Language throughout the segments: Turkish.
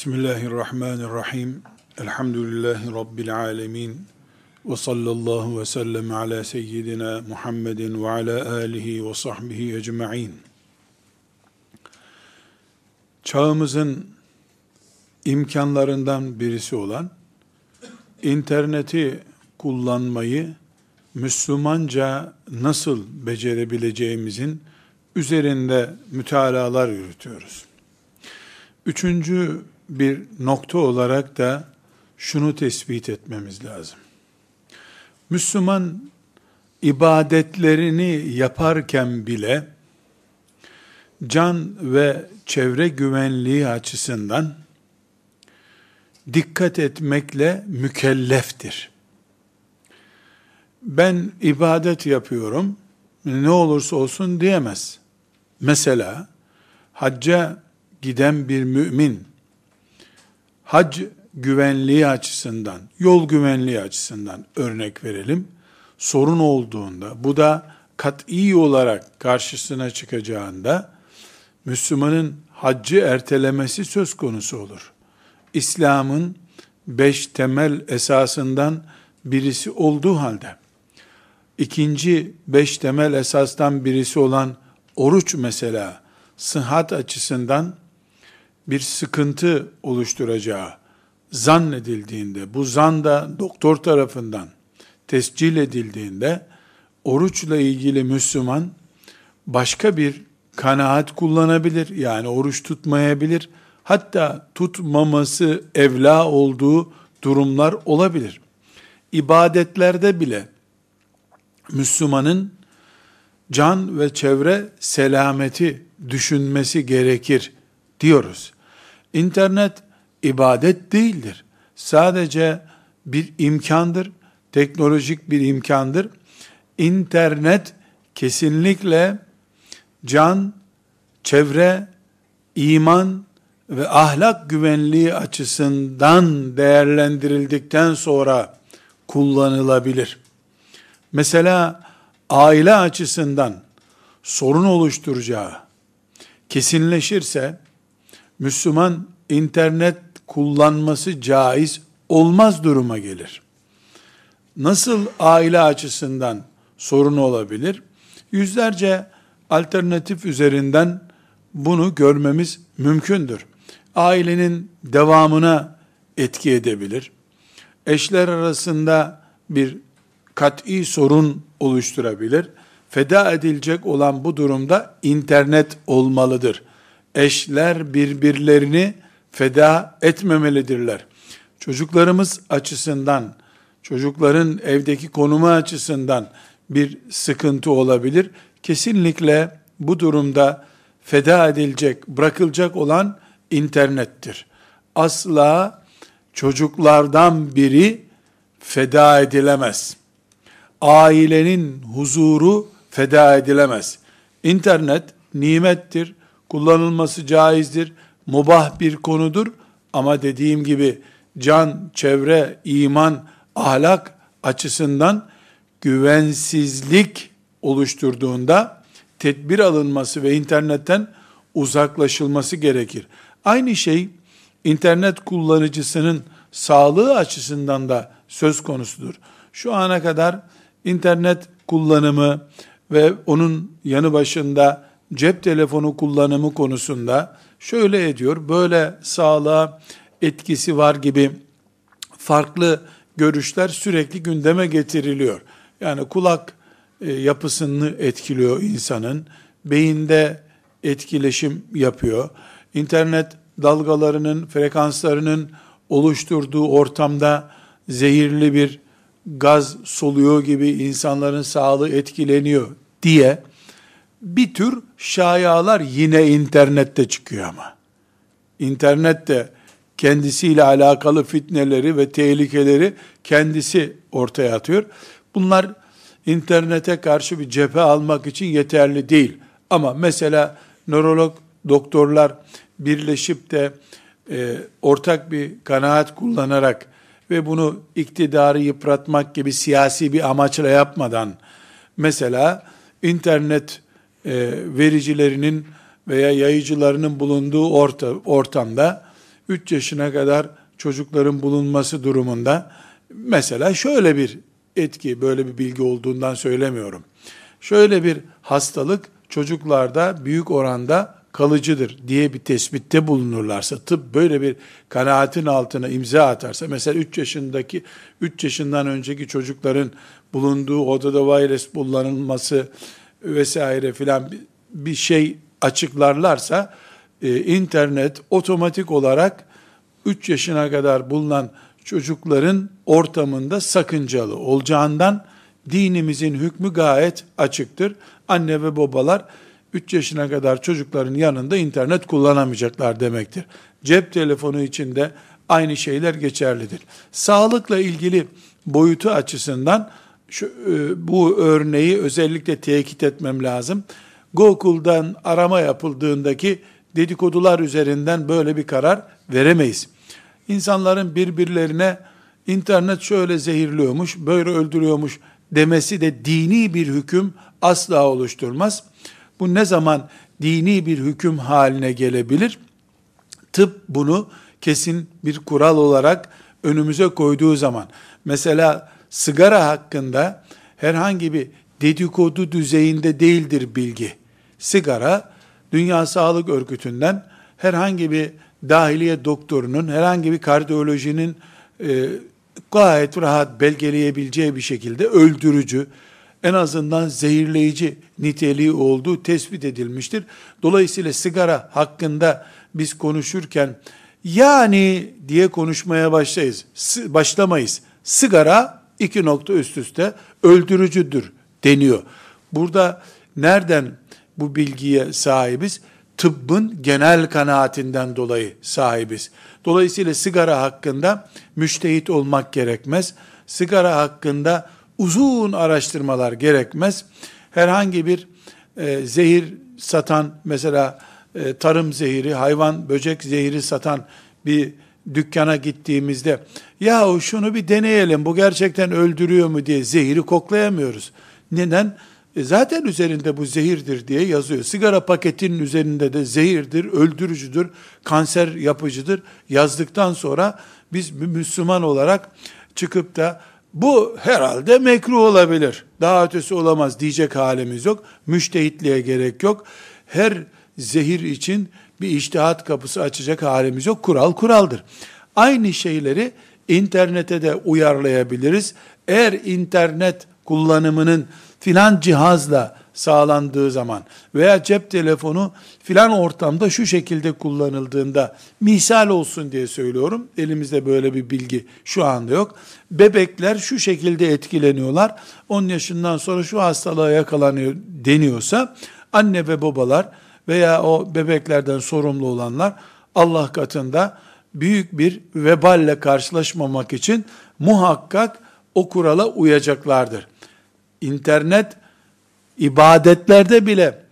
Bismillahirrahmanirrahim. Elhamdülillahi Rabbil alemin. Ve sallallahu ve sellem ala seyyidina Muhammedin ve ala alihi ve sahbihi ecma'in. Çağımızın imkanlarından birisi olan interneti kullanmayı Müslümanca nasıl becerebileceğimizin üzerinde mütalalar yürütüyoruz. Üçüncü bir nokta olarak da şunu tespit etmemiz lazım. Müslüman ibadetlerini yaparken bile can ve çevre güvenliği açısından dikkat etmekle mükelleftir. Ben ibadet yapıyorum, ne olursa olsun diyemez. Mesela hacca giden bir mümin hac güvenliği açısından, yol güvenliği açısından örnek verelim. Sorun olduğunda, bu da kat'i olarak karşısına çıkacağında, Müslümanın haccı ertelemesi söz konusu olur. İslam'ın beş temel esasından birisi olduğu halde, ikinci beş temel esastan birisi olan oruç mesela, sıhhat açısından bir sıkıntı oluşturacağı zannedildiğinde, bu zan da doktor tarafından tescil edildiğinde, oruçla ilgili Müslüman başka bir kanaat kullanabilir. Yani oruç tutmayabilir. Hatta tutmaması evla olduğu durumlar olabilir. İbadetlerde bile Müslümanın can ve çevre selameti düşünmesi gerekir diyoruz. İnternet ibadet değildir. Sadece bir imkandır, teknolojik bir imkandır. İnternet kesinlikle can, çevre, iman ve ahlak güvenliği açısından değerlendirildikten sonra kullanılabilir. Mesela aile açısından sorun oluşturacağı kesinleşirse Müslüman internet kullanması caiz olmaz duruma gelir. Nasıl aile açısından sorun olabilir? Yüzlerce alternatif üzerinden bunu görmemiz mümkündür. Ailenin devamına etki edebilir. Eşler arasında bir kat'i sorun oluşturabilir. Feda edilecek olan bu durumda internet olmalıdır eşler birbirlerini feda etmemelidirler. Çocuklarımız açısından, çocukların evdeki konumu açısından bir sıkıntı olabilir. Kesinlikle bu durumda feda edilecek, bırakılacak olan internettir. Asla çocuklardan biri feda edilemez. Ailenin huzuru feda edilemez. İnternet nimettir, kullanılması caizdir, mubah bir konudur ama dediğim gibi can, çevre, iman, ahlak açısından güvensizlik oluşturduğunda tedbir alınması ve internetten uzaklaşılması gerekir. Aynı şey internet kullanıcısının sağlığı açısından da söz konusudur. Şu ana kadar internet kullanımı ve onun yanı başında cep telefonu kullanımı konusunda şöyle ediyor, böyle sağlığa etkisi var gibi farklı görüşler sürekli gündeme getiriliyor. Yani kulak e, yapısını etkiliyor insanın, beyinde etkileşim yapıyor. İnternet dalgalarının, frekanslarının oluşturduğu ortamda zehirli bir gaz soluyor gibi insanların sağlığı etkileniyor diye bir tür şayalar yine internette çıkıyor ama. İnternet de kendisiyle alakalı fitneleri ve tehlikeleri kendisi ortaya atıyor. Bunlar internete karşı bir cephe almak için yeterli değil. Ama mesela nörolog doktorlar birleşip de e, ortak bir kanaat kullanarak ve bunu iktidarı yıpratmak gibi siyasi bir amaçla yapmadan mesela internet e, vericilerinin veya yayıcılarının bulunduğu orta, ortamda 3 yaşına kadar çocukların bulunması durumunda mesela şöyle bir etki, böyle bir bilgi olduğundan söylemiyorum. Şöyle bir hastalık çocuklarda büyük oranda kalıcıdır diye bir tespitte bulunurlarsa, tıp böyle bir kanaatin altına imza atarsa, mesela 3 yaşındaki, 3 yaşından önceki çocukların bulunduğu odada virüs kullanılması vesaire filan bir şey açıklarlarsa, e, internet otomatik olarak 3 yaşına kadar bulunan çocukların ortamında sakıncalı olacağından dinimizin hükmü gayet açıktır. Anne ve babalar 3 yaşına kadar çocukların yanında internet kullanamayacaklar demektir. Cep telefonu için de aynı şeyler geçerlidir. Sağlıkla ilgili boyutu açısından şu, e, bu örneği özellikle tekit etmem lazım. Google'dan arama yapıldığındaki dedikodular üzerinden böyle bir karar veremeyiz. İnsanların birbirlerine internet şöyle zehirliyormuş, böyle öldürüyormuş demesi de dini bir hüküm asla oluşturmaz. Bu ne zaman dini bir hüküm haline gelebilir? Tıp bunu kesin bir kural olarak önümüze koyduğu zaman, mesela sigara hakkında herhangi bir dedikodu düzeyinde değildir bilgi. Sigara, Dünya Sağlık Örgütü'nden herhangi bir dahiliye doktorunun, herhangi bir kardiyolojinin e, gayet rahat belgeleyebileceği bir şekilde öldürücü, en azından zehirleyici niteliği olduğu tespit edilmiştir. Dolayısıyla sigara hakkında biz konuşurken yani diye konuşmaya başlayız. Başlamayız. Sigara iki nokta üst üste öldürücüdür deniyor. Burada nereden bu bilgiye sahibiz? Tıbbın genel kanaatinden dolayı sahibiz. Dolayısıyla sigara hakkında müştehit olmak gerekmez. Sigara hakkında uzun araştırmalar gerekmez. Herhangi bir e, zehir satan mesela e, tarım zehiri, hayvan böcek zehiri satan bir dükkana gittiğimizde ya şunu bir deneyelim bu gerçekten öldürüyor mu diye zehiri koklayamıyoruz. Neden? E zaten üzerinde bu zehirdir diye yazıyor. Sigara paketinin üzerinde de zehirdir, öldürücüdür, kanser yapıcıdır yazdıktan sonra biz Müslüman olarak çıkıp da bu herhalde mekruh olabilir. Daha ötesi olamaz diyecek halimiz yok. Müştehitliğe gerek yok. Her zehir için bir iştihat kapısı açacak halimiz yok. Kural kuraldır. Aynı şeyleri internete de uyarlayabiliriz. Eğer internet kullanımının filan cihazla sağlandığı zaman veya cep telefonu filan ortamda şu şekilde kullanıldığında misal olsun diye söylüyorum. Elimizde böyle bir bilgi şu anda yok. Bebekler şu şekilde etkileniyorlar. 10 yaşından sonra şu hastalığa yakalanıyor deniyorsa anne ve babalar veya o bebeklerden sorumlu olanlar Allah katında büyük bir veballe karşılaşmamak için muhakkak o kurala uyacaklardır. İnternet ibadetlerde bile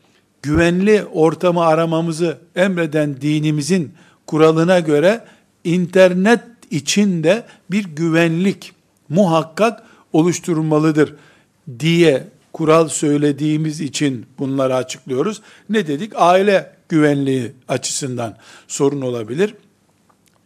güvenli ortamı aramamızı emreden dinimizin kuralına göre internet içinde bir güvenlik muhakkak oluşturulmalıdır diye kural söylediğimiz için bunları açıklıyoruz. Ne dedik? Aile güvenliği açısından sorun olabilir.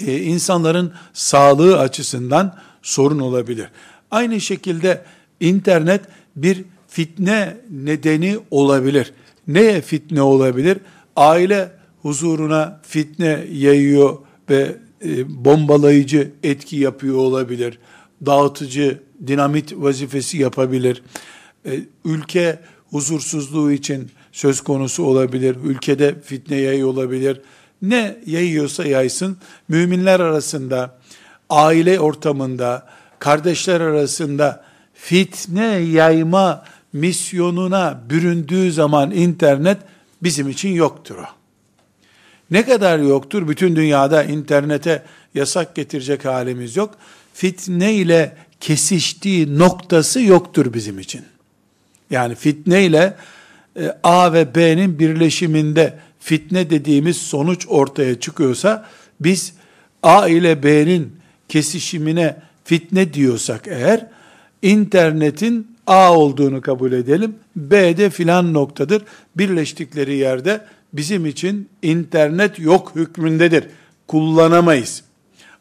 Ee, insanların sağlığı açısından sorun olabilir. Aynı şekilde internet bir fitne nedeni olabilir. Neye fitne olabilir? Aile huzuruna fitne yayıyor ve e, bombalayıcı etki yapıyor olabilir. Dağıtıcı dinamit vazifesi yapabilir. E, ülke huzursuzluğu için söz konusu olabilir. Ülkede fitne yayıyor olabilir. Ne yayıyorsa yaysın. Müminler arasında, aile ortamında, kardeşler arasında fitne yayma misyonuna büründüğü zaman internet bizim için yoktur o. Ne kadar yoktur? Bütün dünyada internete yasak getirecek halimiz yok. Fitne ile kesiştiği noktası yoktur bizim için. Yani fitne ile e, A ve B'nin birleşiminde fitne dediğimiz sonuç ortaya çıkıyorsa biz A ile B'nin kesişimine fitne diyorsak eğer internetin A olduğunu kabul edelim. B de filan noktadır. Birleştikleri yerde bizim için internet yok hükmündedir. kullanamayız.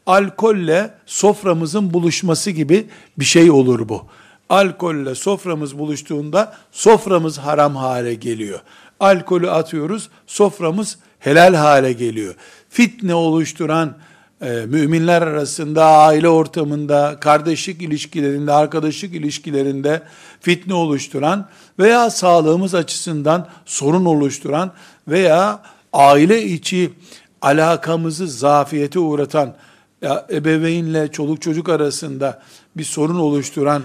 Alkolle soframızın buluşması gibi bir şey olur bu. Alkolle soframız buluştuğunda soframız haram hale geliyor. Alkolü atıyoruz, soframız helal hale geliyor. Fitne oluşturan e, müminler arasında, aile ortamında, kardeşlik ilişkilerinde, arkadaşlık ilişkilerinde fitne oluşturan veya sağlığımız açısından sorun oluşturan veya aile içi alakamızı zafiyete uğratan, ya ebeveynle çoluk çocuk arasında bir sorun oluşturan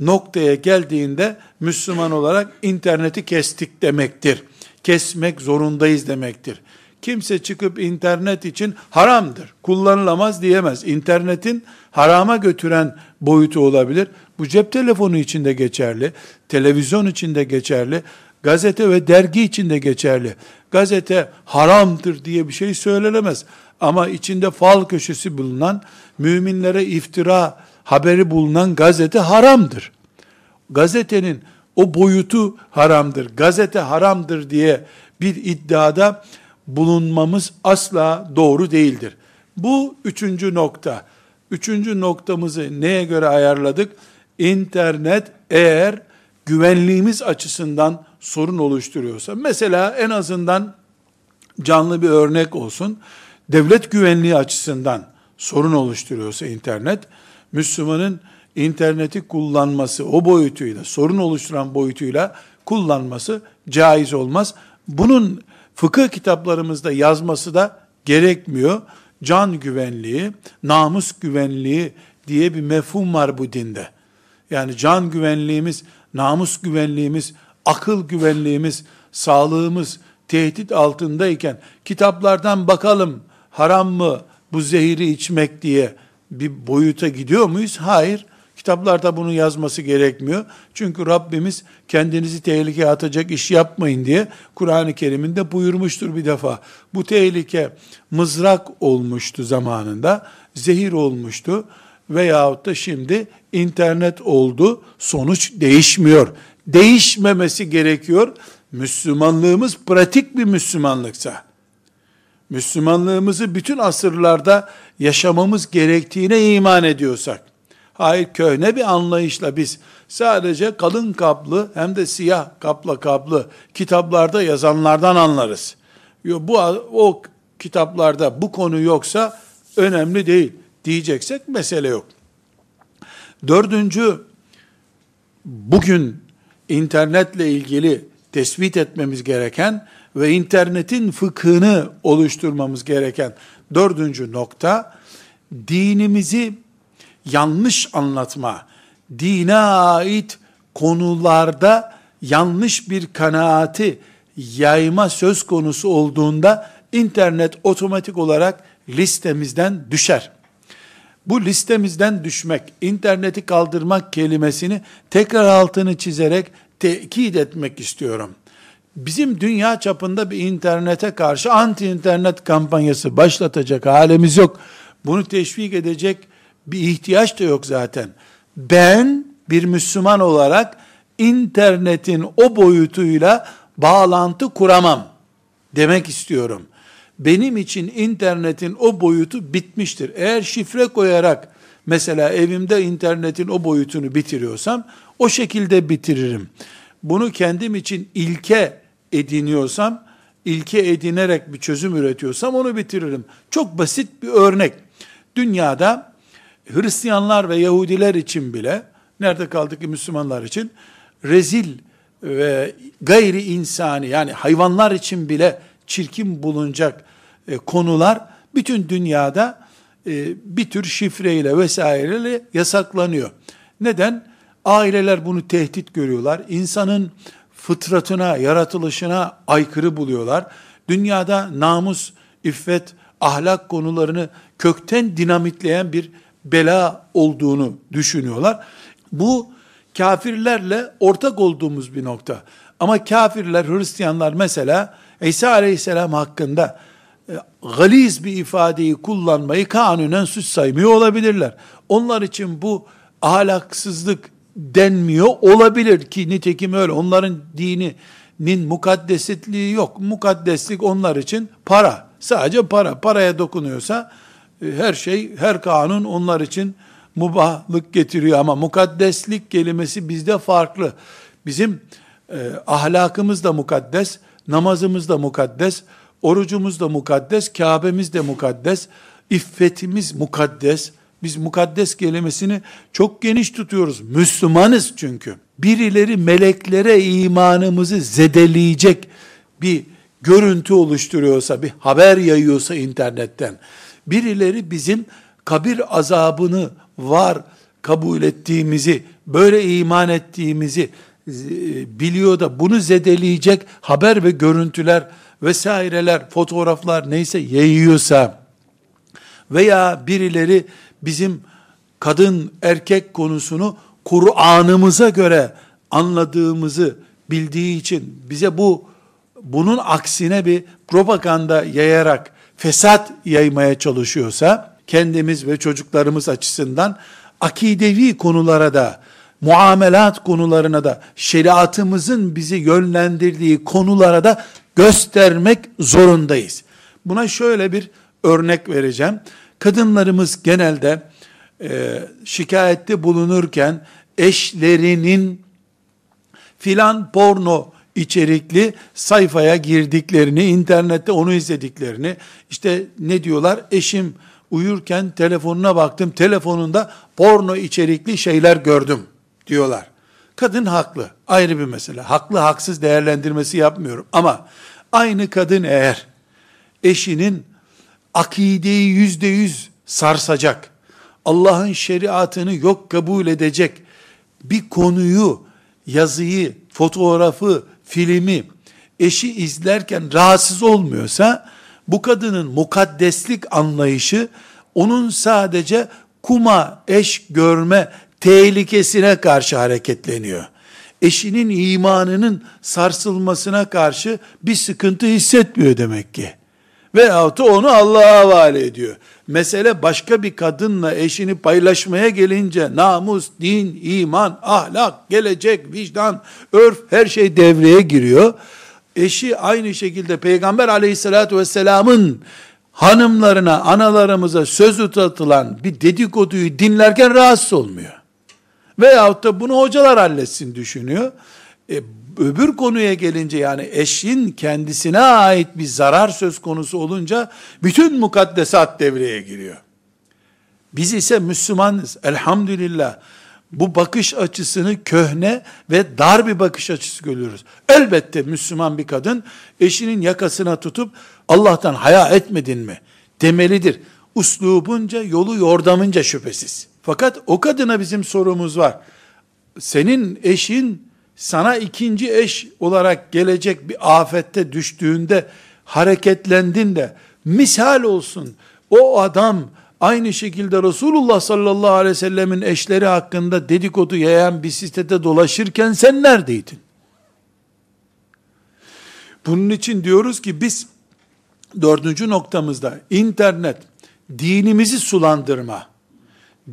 noktaya geldiğinde Müslüman olarak interneti kestik demektir. Kesmek zorundayız demektir. Kimse çıkıp internet için haramdır, kullanılamaz diyemez. İnternetin harama götüren boyutu olabilir. Bu cep telefonu için de geçerli, televizyon için de geçerli, gazete ve dergi için de geçerli. Gazete haramdır diye bir şey söylenemez. Ama içinde fal köşesi bulunan, müminlere iftira haberi bulunan gazete haramdır. Gazetenin o boyutu haramdır. Gazete haramdır diye bir iddiada bulunmamız asla doğru değildir. Bu üçüncü nokta. Üçüncü noktamızı neye göre ayarladık? İnternet eğer güvenliğimiz açısından sorun oluşturuyorsa, mesela en azından canlı bir örnek olsun, devlet güvenliği açısından sorun oluşturuyorsa internet, Müslümanın interneti kullanması o boyutuyla, sorun oluşturan boyutuyla kullanması caiz olmaz. Bunun fıkıh kitaplarımızda yazması da gerekmiyor. Can güvenliği, namus güvenliği diye bir mefhum var bu dinde. Yani can güvenliğimiz, namus güvenliğimiz, akıl güvenliğimiz, sağlığımız tehdit altındayken kitaplardan bakalım haram mı bu zehiri içmek diye bir boyuta gidiyor muyuz? Hayır. Kitaplarda bunu yazması gerekmiyor. Çünkü Rabbimiz kendinizi tehlikeye atacak iş yapmayın diye Kur'an-ı Kerim'inde buyurmuştur bir defa. Bu tehlike mızrak olmuştu zamanında, zehir olmuştu veyahut da şimdi internet oldu. Sonuç değişmiyor. Değişmemesi gerekiyor. Müslümanlığımız pratik bir Müslümanlıksa. Müslümanlığımızı bütün asırlarda yaşamamız gerektiğine iman ediyorsak, hayır köhne bir anlayışla biz sadece kalın kaplı hem de siyah kapla kaplı kitaplarda yazanlardan anlarız. Bu o kitaplarda bu konu yoksa önemli değil diyeceksek mesele yok. Dördüncü, bugün internetle ilgili tespit etmemiz gereken ve internetin fıkhını oluşturmamız gereken dördüncü nokta, dinimizi yanlış anlatma, dine ait konularda yanlış bir kanaati yayma söz konusu olduğunda internet otomatik olarak listemizden düşer. Bu listemizden düşmek, interneti kaldırmak kelimesini tekrar altını çizerek tekit etmek istiyorum. Bizim dünya çapında bir internete karşı anti internet kampanyası başlatacak halimiz yok. Bunu teşvik edecek bir ihtiyaç da yok zaten. Ben bir Müslüman olarak internetin o boyutuyla bağlantı kuramam demek istiyorum. Benim için internetin o boyutu bitmiştir. Eğer şifre koyarak mesela evimde internetin o boyutunu bitiriyorsam o şekilde bitiririm. Bunu kendim için ilke ediniyorsam, ilke edinerek bir çözüm üretiyorsam onu bitiririm. Çok basit bir örnek. Dünyada Hristiyanlar ve Yahudiler için bile, nerede kaldık ki Müslümanlar için, rezil ve gayri insani yani hayvanlar için bile çirkin bulunacak e, konular bütün dünyada e, bir tür şifreyle vesaireyle yasaklanıyor. Neden? Aileler bunu tehdit görüyorlar. İnsanın fıtratına, yaratılışına aykırı buluyorlar. Dünyada namus, iffet, ahlak konularını kökten dinamitleyen bir bela olduğunu düşünüyorlar. Bu kafirlerle ortak olduğumuz bir nokta. Ama kafirler, Hristiyanlar mesela İsa Aleyhisselam hakkında e, galiz bir ifadeyi kullanmayı kanunen suç saymıyor olabilirler. Onlar için bu ahlaksızlık denmiyor olabilir ki nitekim öyle. Onların dininin mukaddesitliği yok. Mukaddeslik onlar için para. Sadece para. Paraya dokunuyorsa e, her şey, her kanun onlar için mubahlık getiriyor ama mukaddeslik kelimesi bizde farklı. Bizim e, ahlakımız da mukaddes, namazımız da mukaddes, orucumuz da mukaddes, Kabe'miz de mukaddes, iffetimiz mukaddes. Biz mukaddes kelimesini çok geniş tutuyoruz. Müslümanız çünkü. Birileri meleklere imanımızı zedeleyecek bir görüntü oluşturuyorsa, bir haber yayıyorsa internetten, birileri bizim kabir azabını var kabul ettiğimizi, böyle iman ettiğimizi e, biliyor da bunu zedeleyecek haber ve görüntüler vesaireler, fotoğraflar neyse yayıyorsa veya birileri bizim kadın erkek konusunu Kur'an'ımıza göre anladığımızı bildiği için bize bu bunun aksine bir propaganda yayarak fesat yaymaya çalışıyorsa kendimiz ve çocuklarımız açısından akidevi konulara da muamelat konularına da şeriatımızın bizi yönlendirdiği konulara da göstermek zorundayız. Buna şöyle bir örnek vereceğim. Kadınlarımız genelde e, şikayette bulunurken eşlerinin filan porno içerikli sayfaya girdiklerini, internette onu izlediklerini, işte ne diyorlar, eşim uyurken telefonuna baktım, telefonunda porno içerikli şeyler gördüm diyorlar. Kadın haklı, ayrı bir mesele. Haklı haksız değerlendirmesi yapmıyorum. Ama aynı kadın eğer eşinin akideyi yüzde yüz sarsacak, Allah'ın şeriatını yok kabul edecek bir konuyu, yazıyı, fotoğrafı, filmi eşi izlerken rahatsız olmuyorsa, bu kadının mukaddeslik anlayışı onun sadece kuma eş görme tehlikesine karşı hareketleniyor. Eşinin imanının sarsılmasına karşı bir sıkıntı hissetmiyor demek ki. Veyahut da onu Allah'a havale ediyor. Mesele başka bir kadınla eşini paylaşmaya gelince namus, din, iman, ahlak, gelecek, vicdan, örf her şey devreye giriyor. Eşi aynı şekilde Peygamber aleyhissalatü vesselamın hanımlarına, analarımıza söz uzatılan bir dedikoduyu dinlerken rahatsız olmuyor. Veyahut da bunu hocalar halletsin düşünüyor. E, öbür konuya gelince yani eşin kendisine ait bir zarar söz konusu olunca bütün mukaddesat devreye giriyor. Biz ise Müslümanız elhamdülillah. Bu bakış açısını köhne ve dar bir bakış açısı görüyoruz. Elbette Müslüman bir kadın eşinin yakasına tutup Allah'tan haya etmedin mi demelidir. Uslubunca, yolu yordamınca şüphesiz. Fakat o kadına bizim sorumuz var. Senin eşin sana ikinci eş olarak gelecek bir afette düştüğünde hareketlendin de misal olsun. O adam aynı şekilde Resulullah sallallahu aleyhi ve sellemin eşleri hakkında dedikodu yayan bir sitede dolaşırken sen neredeydin? Bunun için diyoruz ki biz dördüncü noktamızda internet dinimizi sulandırma,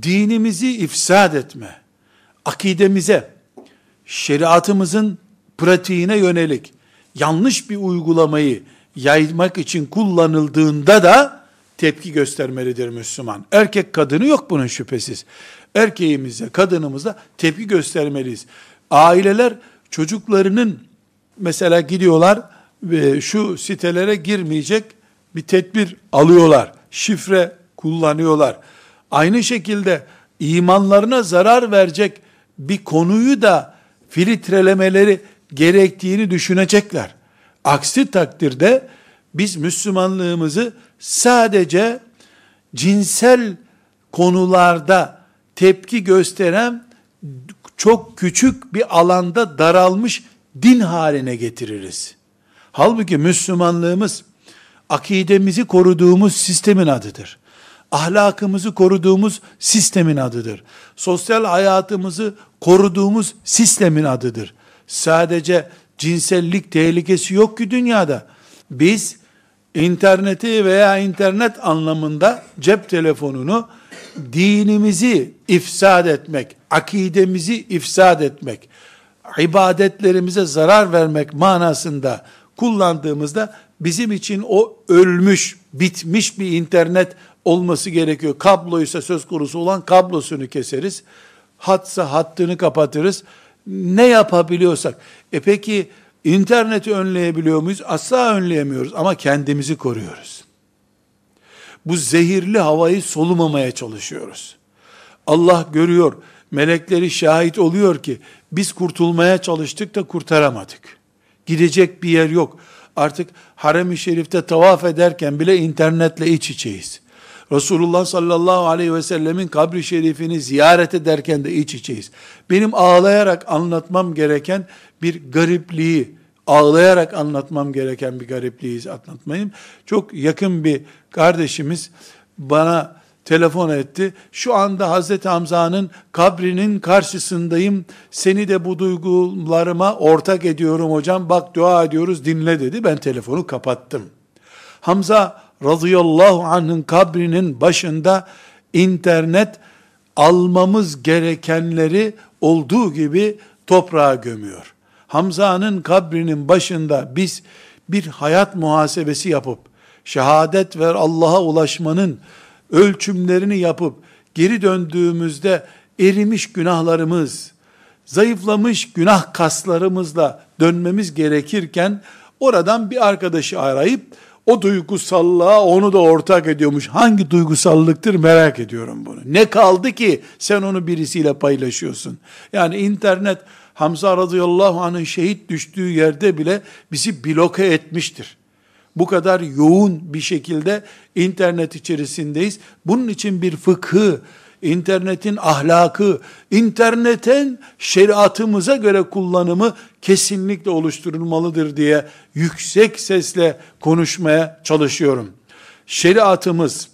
dinimizi ifsad etme, akidemize, şeriatımızın pratiğine yönelik yanlış bir uygulamayı yaymak için kullanıldığında da tepki göstermelidir Müslüman. Erkek kadını yok bunun şüphesiz. Erkeğimize, kadınımıza tepki göstermeliyiz. Aileler çocuklarının mesela gidiyorlar ve şu sitelere girmeyecek bir tedbir alıyorlar. Şifre kullanıyorlar. Aynı şekilde imanlarına zarar verecek bir konuyu da filtrelemeleri gerektiğini düşünecekler. Aksi takdirde biz Müslümanlığımızı sadece cinsel konularda tepki gösteren çok küçük bir alanda daralmış din haline getiririz. Halbuki Müslümanlığımız akidemizi koruduğumuz sistemin adıdır. Ahlakımızı koruduğumuz sistemin adıdır. Sosyal hayatımızı koruduğumuz sistemin adıdır. Sadece cinsellik tehlikesi yok ki dünyada. Biz interneti veya internet anlamında cep telefonunu dinimizi ifsad etmek, akidemizi ifsad etmek, ibadetlerimize zarar vermek manasında kullandığımızda bizim için o ölmüş, bitmiş bir internet olması gerekiyor. Kabloysa söz konusu olan kablosunu keseriz. Hatsa hattını kapatırız. Ne yapabiliyorsak. E peki interneti önleyebiliyor muyuz? Asla önleyemiyoruz ama kendimizi koruyoruz. Bu zehirli havayı solumamaya çalışıyoruz. Allah görüyor, melekleri şahit oluyor ki biz kurtulmaya çalıştık da kurtaramadık. Gidecek bir yer yok. Artık harem-i şerifte tavaf ederken bile internetle iç içeyiz. Resulullah sallallahu aleyhi ve sellemin kabri şerifini ziyaret ederken de iç içeyiz. Benim ağlayarak anlatmam gereken bir garipliği, ağlayarak anlatmam gereken bir garipliği anlatmayayım. Çok yakın bir kardeşimiz bana telefon etti. Şu anda Hazreti Hamza'nın kabrinin karşısındayım. Seni de bu duygularıma ortak ediyorum hocam. Bak dua ediyoruz dinle dedi. Ben telefonu kapattım. Hamza radıyallahu anh'ın kabrinin başında internet almamız gerekenleri olduğu gibi toprağa gömüyor. Hamza'nın kabrinin başında biz bir hayat muhasebesi yapıp şehadet ver Allah'a ulaşmanın ölçümlerini yapıp geri döndüğümüzde erimiş günahlarımız, zayıflamış günah kaslarımızla dönmemiz gerekirken oradan bir arkadaşı arayıp o duygusallığa onu da ortak ediyormuş. Hangi duygusallıktır merak ediyorum bunu. Ne kaldı ki sen onu birisiyle paylaşıyorsun? Yani internet Hamza radıyallahu anh'ın şehit düştüğü yerde bile bizi bloke etmiştir. Bu kadar yoğun bir şekilde internet içerisindeyiz. Bunun için bir fıkhı, internetin ahlakı, internetin şeriatımıza göre kullanımı kesinlikle oluşturulmalıdır diye yüksek sesle konuşmaya çalışıyorum. Şeriatımız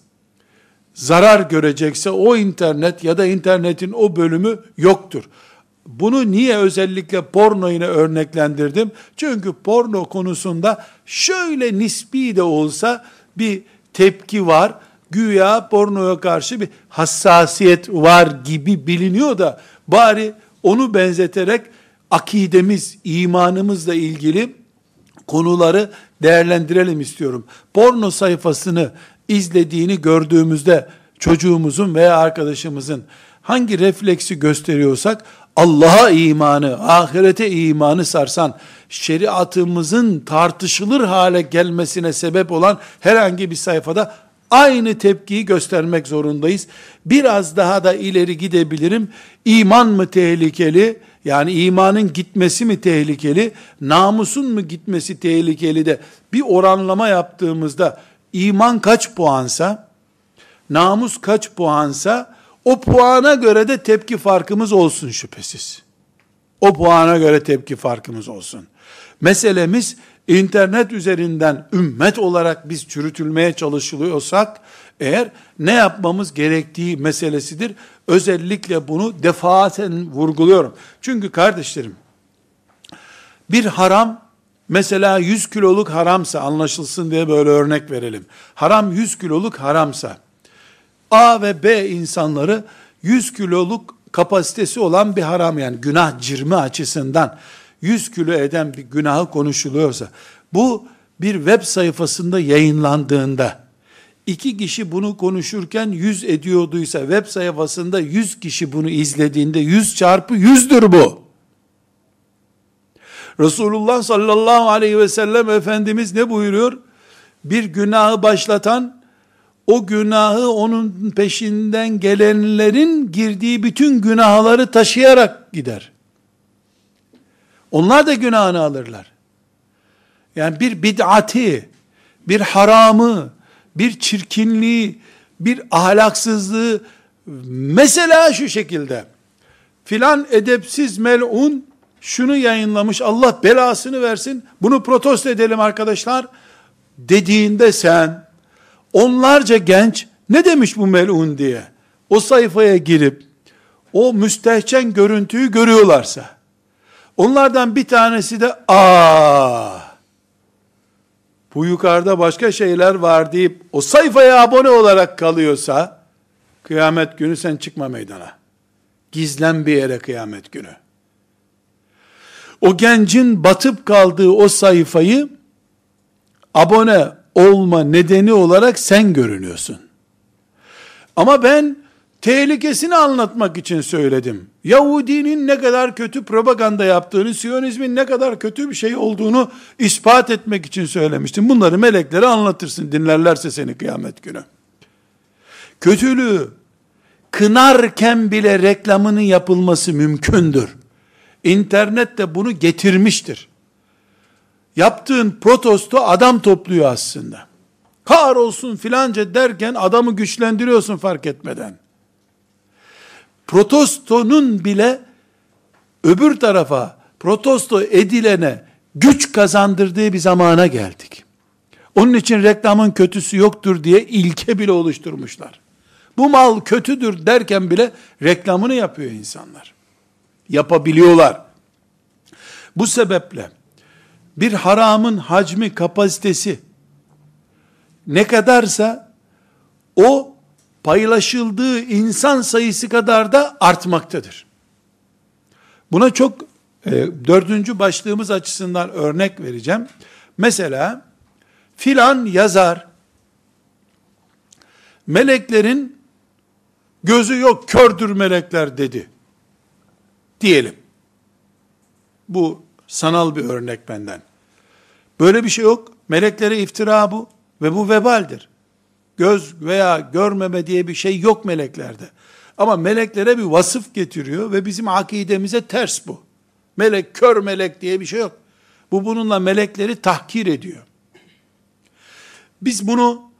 zarar görecekse o internet ya da internetin o bölümü yoktur. Bunu niye özellikle porno ile örneklendirdim? Çünkü porno konusunda şöyle nispi de olsa bir tepki var. Güya pornoya karşı bir hassasiyet var gibi biliniyor da bari onu benzeterek akidemiz, imanımızla ilgili konuları değerlendirelim istiyorum. Porno sayfasını izlediğini gördüğümüzde çocuğumuzun veya arkadaşımızın hangi refleksi gösteriyorsak Allah'a imanı, ahirete imanı sarsan, şeriatımızın tartışılır hale gelmesine sebep olan herhangi bir sayfada aynı tepkiyi göstermek zorundayız. Biraz daha da ileri gidebilirim. İman mı tehlikeli? Yani imanın gitmesi mi tehlikeli? Namusun mu gitmesi tehlikeli de bir oranlama yaptığımızda iman kaç puansa, namus kaç puansa o puana göre de tepki farkımız olsun şüphesiz. O puana göre tepki farkımız olsun. Meselemiz internet üzerinden ümmet olarak biz çürütülmeye çalışılıyorsak eğer ne yapmamız gerektiği meselesidir. Özellikle bunu defaten vurguluyorum. Çünkü kardeşlerim bir haram mesela 100 kiloluk haramsa anlaşılsın diye böyle örnek verelim. Haram 100 kiloluk haramsa A ve B insanları 100 kiloluk kapasitesi olan bir haram yani günah cirmi açısından 100 kilo eden bir günahı konuşuluyorsa bu bir web sayfasında yayınlandığında iki kişi bunu konuşurken 100 ediyorduysa web sayfasında 100 kişi bunu izlediğinde 100 çarpı 100'dür bu. Resulullah sallallahu aleyhi ve sellem Efendimiz ne buyuruyor? Bir günahı başlatan o günahı onun peşinden gelenlerin girdiği bütün günahları taşıyarak gider. Onlar da günahını alırlar. Yani bir bid'ati, bir haramı, bir çirkinliği, bir ahlaksızlığı mesela şu şekilde filan edepsiz melun şunu yayınlamış Allah belasını versin bunu protesto edelim arkadaşlar dediğinde sen onlarca genç ne demiş bu melun diye o sayfaya girip o müstehcen görüntüyü görüyorlarsa onlardan bir tanesi de aa bu yukarıda başka şeyler var deyip o sayfaya abone olarak kalıyorsa kıyamet günü sen çıkma meydana. Gizlen bir yere kıyamet günü. O gencin batıp kaldığı o sayfayı abone olma nedeni olarak sen görünüyorsun. Ama ben tehlikesini anlatmak için söyledim. Yahudinin ne kadar kötü propaganda yaptığını, Siyonizmin ne kadar kötü bir şey olduğunu ispat etmek için söylemiştim. Bunları meleklere anlatırsın dinlerlerse seni kıyamet günü. Kötülüğü kınarken bile reklamının yapılması mümkündür. İnternet de bunu getirmiştir. Yaptığın protesto adam topluyor aslında. Kar olsun filanca derken adamı güçlendiriyorsun fark etmeden. Protestonun bile öbür tarafa protesto edilene güç kazandırdığı bir zamana geldik. Onun için reklamın kötüsü yoktur diye ilke bile oluşturmuşlar. Bu mal kötüdür derken bile reklamını yapıyor insanlar. Yapabiliyorlar. Bu sebeple bir haramın hacmi, kapasitesi ne kadarsa o paylaşıldığı insan sayısı kadar da artmaktadır. Buna çok e, dördüncü başlığımız açısından örnek vereceğim. Mesela filan yazar meleklerin gözü yok kördür melekler dedi. Diyelim. Bu sanal bir örnek benden. Böyle bir şey yok. Meleklere iftira bu ve bu vebaldir. Göz veya görmeme diye bir şey yok meleklerde. Ama meleklere bir vasıf getiriyor ve bizim akidemize ters bu. Melek, kör melek diye bir şey yok. Bu bununla melekleri tahkir ediyor. Biz bunu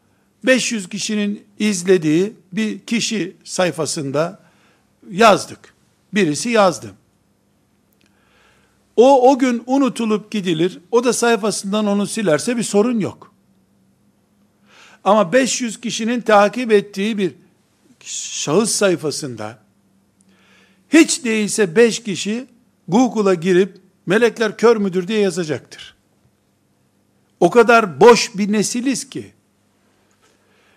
500 kişinin izlediği bir kişi sayfasında yazdık. Birisi yazdı. O o gün unutulup gidilir. O da sayfasından onu silerse bir sorun yok. Ama 500 kişinin takip ettiği bir şahıs sayfasında hiç değilse 5 kişi Google'a girip melekler kör müdür diye yazacaktır. O kadar boş bir nesiliz ki.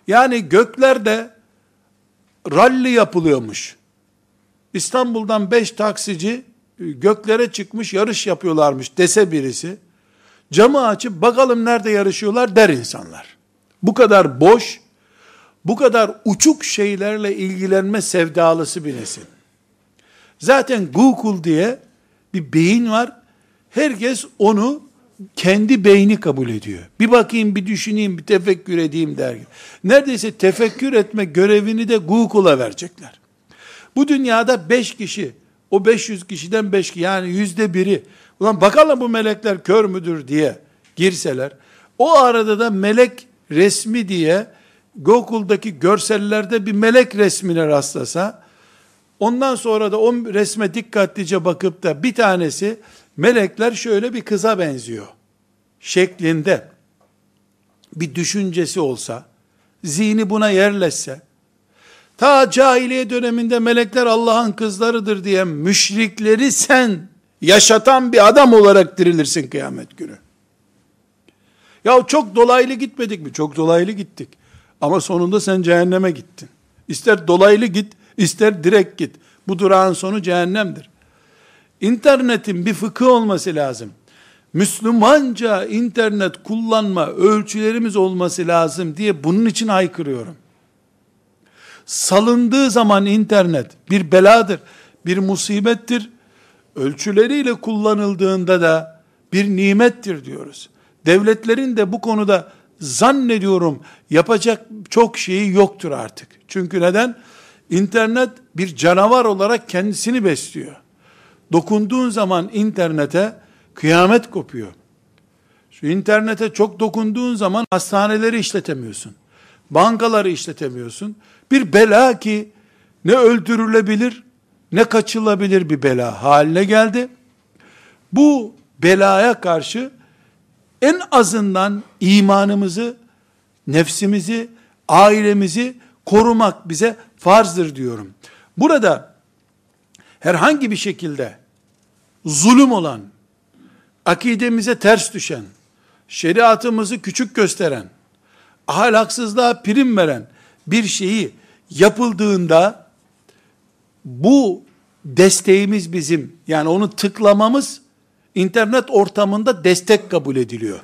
Yani göklerde ralli yapılıyormuş. İstanbul'dan 5 taksici göklere çıkmış yarış yapıyorlarmış dese birisi, camı açıp bakalım nerede yarışıyorlar der insanlar. Bu kadar boş, bu kadar uçuk şeylerle ilgilenme sevdalısı bir nesil. Zaten Google diye bir beyin var. Herkes onu kendi beyni kabul ediyor. Bir bakayım, bir düşüneyim, bir tefekkür edeyim der. Neredeyse tefekkür etme görevini de Google'a verecekler. Bu dünyada beş kişi o 500 kişiden 5 yani yüzde biri ulan bakalım bu melekler kör müdür diye girseler o arada da melek resmi diye Google'daki görsellerde bir melek resmine rastlasa ondan sonra da o resme dikkatlice bakıp da bir tanesi melekler şöyle bir kıza benziyor şeklinde bir düşüncesi olsa zihni buna yerleşse ta cahiliye döneminde melekler Allah'ın kızlarıdır diye müşrikleri sen yaşatan bir adam olarak dirilirsin kıyamet günü. Ya çok dolaylı gitmedik mi? Çok dolaylı gittik. Ama sonunda sen cehenneme gittin. İster dolaylı git, ister direkt git. Bu durağın sonu cehennemdir. İnternetin bir fıkı olması lazım. Müslümanca internet kullanma ölçülerimiz olması lazım diye bunun için haykırıyorum salındığı zaman internet bir beladır, bir musibettir. Ölçüleriyle kullanıldığında da bir nimettir diyoruz. Devletlerin de bu konuda zannediyorum yapacak çok şeyi yoktur artık. Çünkü neden? İnternet bir canavar olarak kendisini besliyor. Dokunduğun zaman internete kıyamet kopuyor. Şu internete çok dokunduğun zaman hastaneleri işletemiyorsun. Bankaları işletemiyorsun. Bir bela ki ne öldürülebilir ne kaçılabilir bir bela haline geldi. Bu belaya karşı en azından imanımızı, nefsimizi, ailemizi korumak bize farzdır diyorum. Burada herhangi bir şekilde zulüm olan, akidemize ters düşen, şeriatımızı küçük gösteren, ahlaksızlığa prim veren bir şeyi yapıldığında bu desteğimiz bizim yani onu tıklamamız internet ortamında destek kabul ediliyor.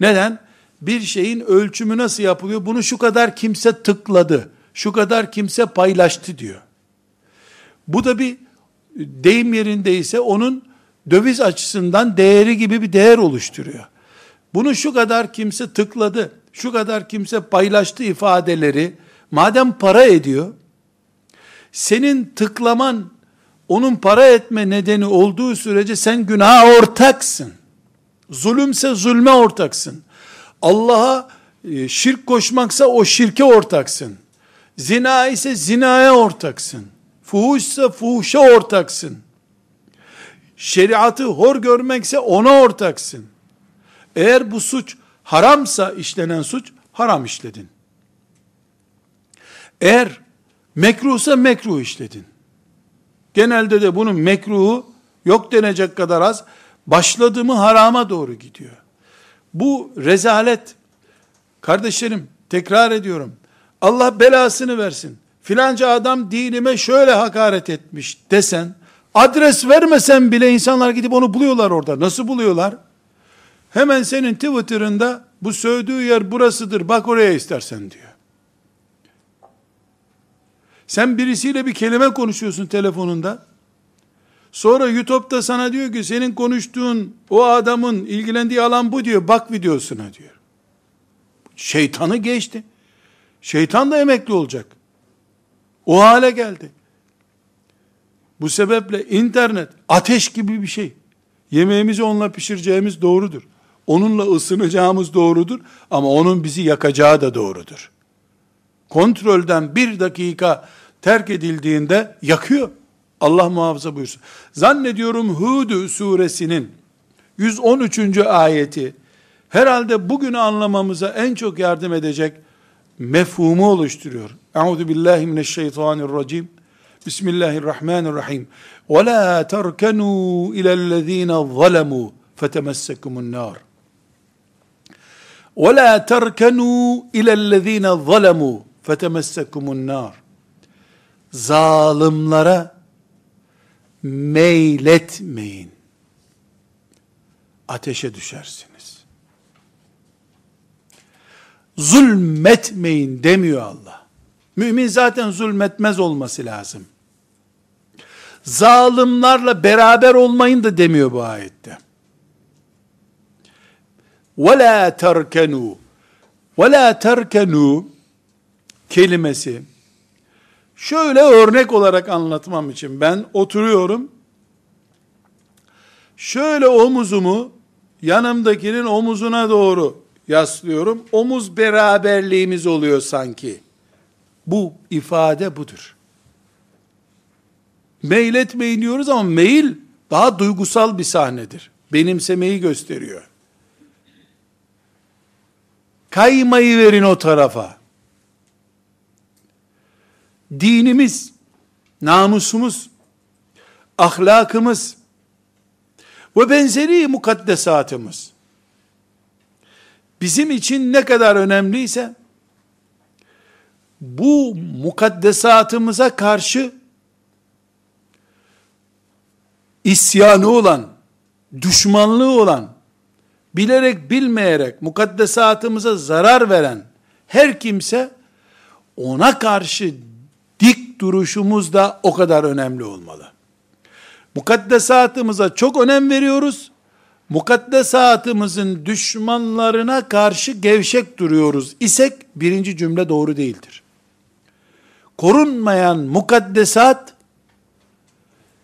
Neden? bir şeyin ölçümü nasıl yapılıyor? Bunu şu kadar kimse tıkladı, şu kadar kimse paylaştı diyor. Bu da bir deyim yerindeyse onun döviz açısından değeri gibi bir değer oluşturuyor. Bunu şu kadar kimse tıkladı, şu kadar kimse paylaştı ifadeleri madem para ediyor, senin tıklaman onun para etme nedeni olduğu sürece sen günaha ortaksın. Zulümse zulme ortaksın. Allah'a e, şirk koşmaksa o şirke ortaksın. Zina ise zinaya ortaksın. Fuhuşsa fuhuşa ortaksın. Şeriatı hor görmekse ona ortaksın. Eğer bu suç haramsa işlenen suç, haram işledin. Eğer mekruhsa mekruh işledin. Genelde de bunun mekruhu yok denecek kadar az. Başladı mı harama doğru gidiyor. Bu rezalet. Kardeşlerim tekrar ediyorum. Allah belasını versin. Filanca adam dinime şöyle hakaret etmiş desen, adres vermesen bile insanlar gidip onu buluyorlar orada. Nasıl buluyorlar? Hemen senin Twitter'ında bu sövdüğü yer burasıdır bak oraya istersen diyor. Sen birisiyle bir kelime konuşuyorsun telefonunda. Sonra YouTube'da sana diyor ki senin konuştuğun o adamın ilgilendiği alan bu diyor. Bak videosuna diyor. Şeytanı geçti. Şeytan da emekli olacak. O hale geldi. Bu sebeple internet ateş gibi bir şey. Yemeğimizi onunla pişireceğimiz doğrudur. Onunla ısınacağımız doğrudur. Ama onun bizi yakacağı da doğrudur. Kontrolden bir dakika terk edildiğinde yakıyor. Allah muhafaza buyursun. Zannediyorum Hud suresinin 113. ayeti herhalde bugünü anlamamıza en çok yardım edecek mefhumu oluşturuyor. Euzu billahi mineşşeytanirracim. Bismillahirrahmanirrahim. Ve la terkenu ilellezine zalemu fetemessekumun nar. Ve la terkenu ilellezine zalemu fetemessekumun nar zalimlere meyletmeyin. Ateşe düşersiniz. Zulmetmeyin demiyor Allah. Mümin zaten zulmetmez olması lazım. Zalimlerle beraber olmayın da demiyor bu ayette. وَلَا تَرْكَنُوا وَلَا تَرْكَنُوا kelimesi Şöyle örnek olarak anlatmam için ben oturuyorum. Şöyle omuzumu yanımdakinin omuzuna doğru yaslıyorum. Omuz beraberliğimiz oluyor sanki. Bu ifade budur. Meyletmeyin diyoruz ama meyil daha duygusal bir sahnedir. Benimsemeyi gösteriyor. Kaymayı verin o tarafa dinimiz, namusumuz, ahlakımız ve benzeri mukaddesatımız. Bizim için ne kadar önemliyse bu mukaddesatımıza karşı isyanı olan, düşmanlığı olan, bilerek bilmeyerek mukaddesatımıza zarar veren her kimse ona karşı dik duruşumuz da o kadar önemli olmalı. Mukaddesatımıza çok önem veriyoruz. Mukaddesatımızın düşmanlarına karşı gevşek duruyoruz isek birinci cümle doğru değildir. Korunmayan mukaddesat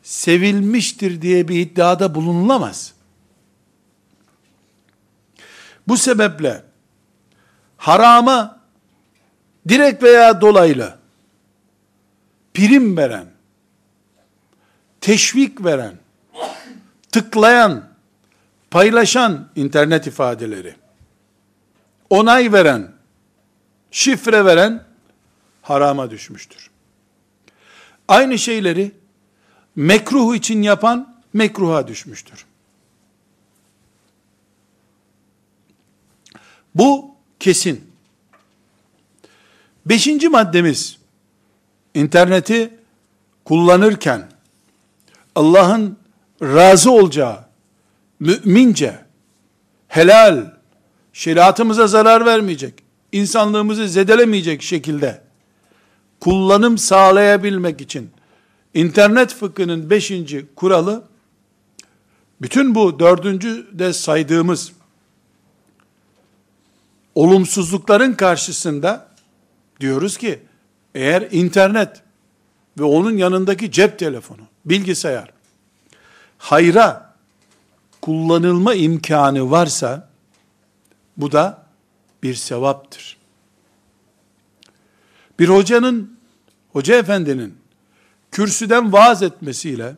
sevilmiştir diye bir iddiada bulunulamaz. Bu sebeple harama direkt veya dolaylı prim veren, teşvik veren, tıklayan, paylaşan internet ifadeleri, onay veren, şifre veren harama düşmüştür. Aynı şeyleri mekruh için yapan mekruha düşmüştür. Bu kesin. Beşinci maddemiz, interneti kullanırken Allah'ın razı olacağı mümince helal, şeriatımıza zarar vermeyecek, insanlığımızı zedelemeyecek şekilde kullanım sağlayabilmek için internet fıkhının beşinci kuralı bütün bu dördüncü de saydığımız olumsuzlukların karşısında diyoruz ki eğer internet ve onun yanındaki cep telefonu, bilgisayar hayra kullanılma imkanı varsa bu da bir sevaptır. Bir hocanın, hoca efendinin kürsüden vaaz etmesiyle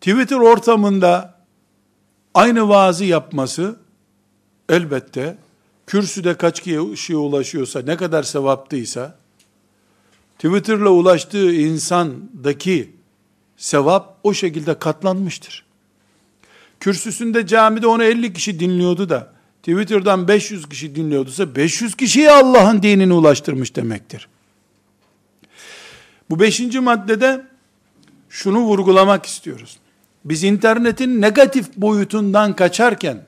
Twitter ortamında aynı vaazı yapması elbette kürsüde kaç kişiye ulaşıyorsa, ne kadar sevaptıysa, Twitter'la ulaştığı insandaki sevap o şekilde katlanmıştır. Kürsüsünde camide onu 50 kişi dinliyordu da, Twitter'dan 500 kişi dinliyorduysa, 500 kişiye Allah'ın dinini ulaştırmış demektir. Bu beşinci maddede şunu vurgulamak istiyoruz. Biz internetin negatif boyutundan kaçarken,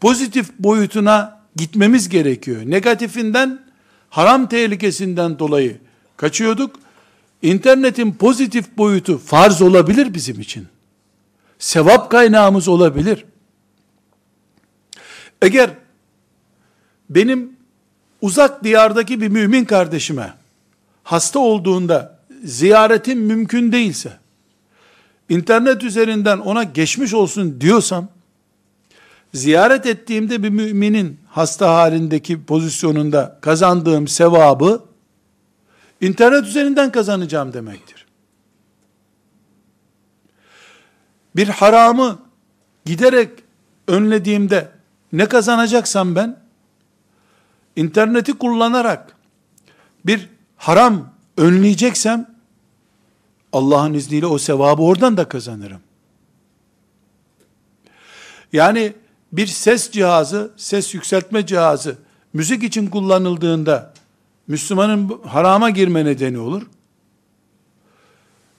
pozitif boyutuna gitmemiz gerekiyor. Negatifinden, haram tehlikesinden dolayı kaçıyorduk. İnternetin pozitif boyutu farz olabilir bizim için. Sevap kaynağımız olabilir. Eğer benim uzak diyardaki bir mümin kardeşime hasta olduğunda ziyaretim mümkün değilse, internet üzerinden ona geçmiş olsun diyorsam, ziyaret ettiğimde bir müminin hasta halindeki pozisyonunda kazandığım sevabı, internet üzerinden kazanacağım demektir. Bir haramı giderek önlediğimde ne kazanacaksam ben, interneti kullanarak bir haram önleyeceksem, Allah'ın izniyle o sevabı oradan da kazanırım. Yani bir ses cihazı, ses yükseltme cihazı müzik için kullanıldığında Müslümanın harama girme nedeni olur.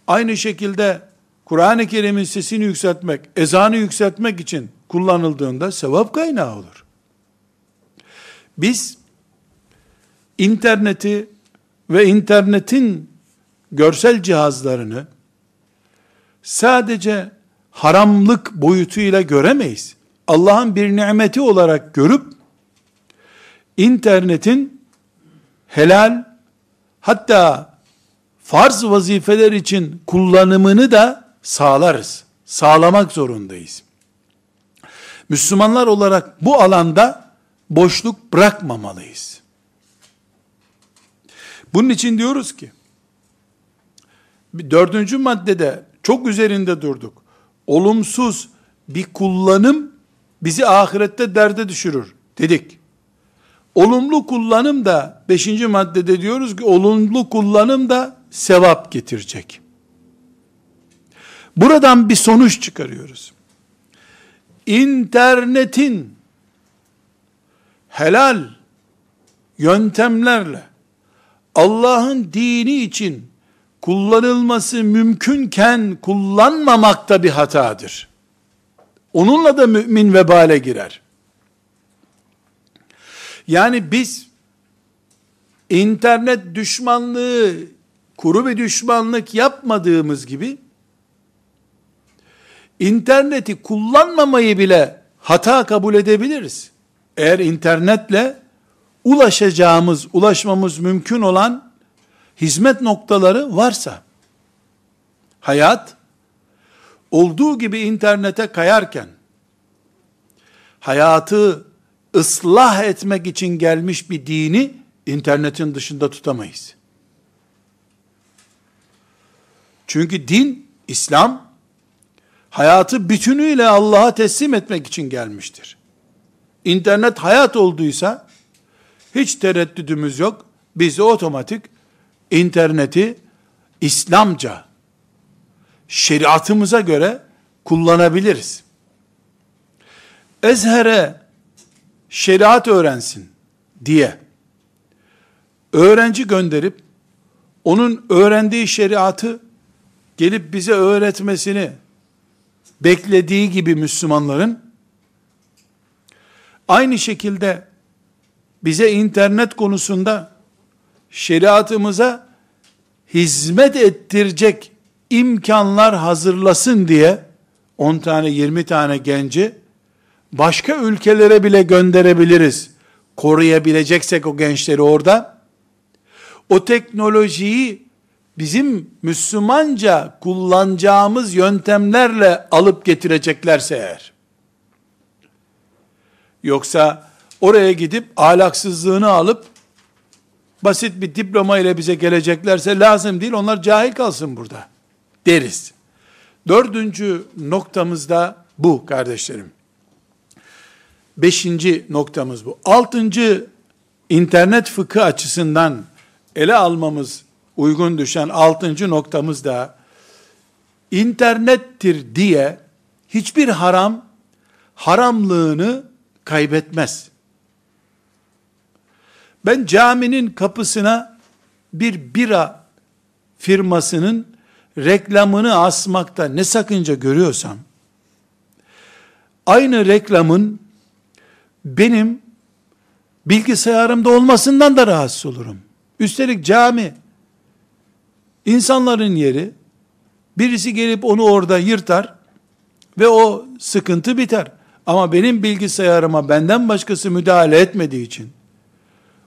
Aynı şekilde Kur'an-ı Kerim'in sesini yükseltmek, ezanı yükseltmek için kullanıldığında sevap kaynağı olur. Biz interneti ve internetin görsel cihazlarını sadece haramlık boyutuyla göremeyiz. Allah'ın bir nimeti olarak görüp internetin helal hatta farz vazifeler için kullanımını da sağlarız. Sağlamak zorundayız. Müslümanlar olarak bu alanda boşluk bırakmamalıyız. Bunun için diyoruz ki, dördüncü maddede çok üzerinde durduk. Olumsuz bir kullanım bizi ahirette derde düşürür dedik. Olumlu kullanım da beşinci maddede diyoruz ki olumlu kullanım da sevap getirecek. Buradan bir sonuç çıkarıyoruz. İnternetin helal yöntemlerle Allah'ın dini için kullanılması mümkünken kullanmamak da bir hatadır. Onunla da mümin vebale girer. Yani biz internet düşmanlığı, kuru bir düşmanlık yapmadığımız gibi interneti kullanmamayı bile hata kabul edebiliriz. Eğer internetle ulaşacağımız, ulaşmamız mümkün olan hizmet noktaları varsa, hayat, olduğu gibi internete kayarken, hayatı ıslah etmek için gelmiş bir dini, internetin dışında tutamayız. Çünkü din, İslam, hayatı bütünüyle Allah'a teslim etmek için gelmiştir. İnternet hayat olduysa, hiç tereddüdümüz yok. Biz otomatik interneti İslamca, şeriatımıza göre kullanabiliriz. Ezher'e şeriat öğrensin diye öğrenci gönderip onun öğrendiği şeriatı gelip bize öğretmesini beklediği gibi Müslümanların Aynı şekilde bize internet konusunda şeriatımıza hizmet ettirecek imkanlar hazırlasın diye 10 tane 20 tane genci başka ülkelere bile gönderebiliriz. Koruyabileceksek o gençleri orada. O teknolojiyi bizim Müslümanca kullanacağımız yöntemlerle alıp getireceklerse eğer. Yoksa oraya gidip ahlaksızlığını alıp basit bir diploma ile bize geleceklerse lazım değil. Onlar cahil kalsın burada deriz. Dördüncü noktamız da bu kardeşlerim. Beşinci noktamız bu. Altıncı internet fıkı açısından ele almamız uygun düşen altıncı noktamız da internettir diye hiçbir haram haramlığını kaybetmez. Ben caminin kapısına bir bira firmasının reklamını asmakta ne sakınca görüyorsam, aynı reklamın benim bilgisayarımda olmasından da rahatsız olurum. Üstelik cami, insanların yeri, birisi gelip onu orada yırtar ve o sıkıntı biter. Ama benim bilgisayarıma benden başkası müdahale etmediği için,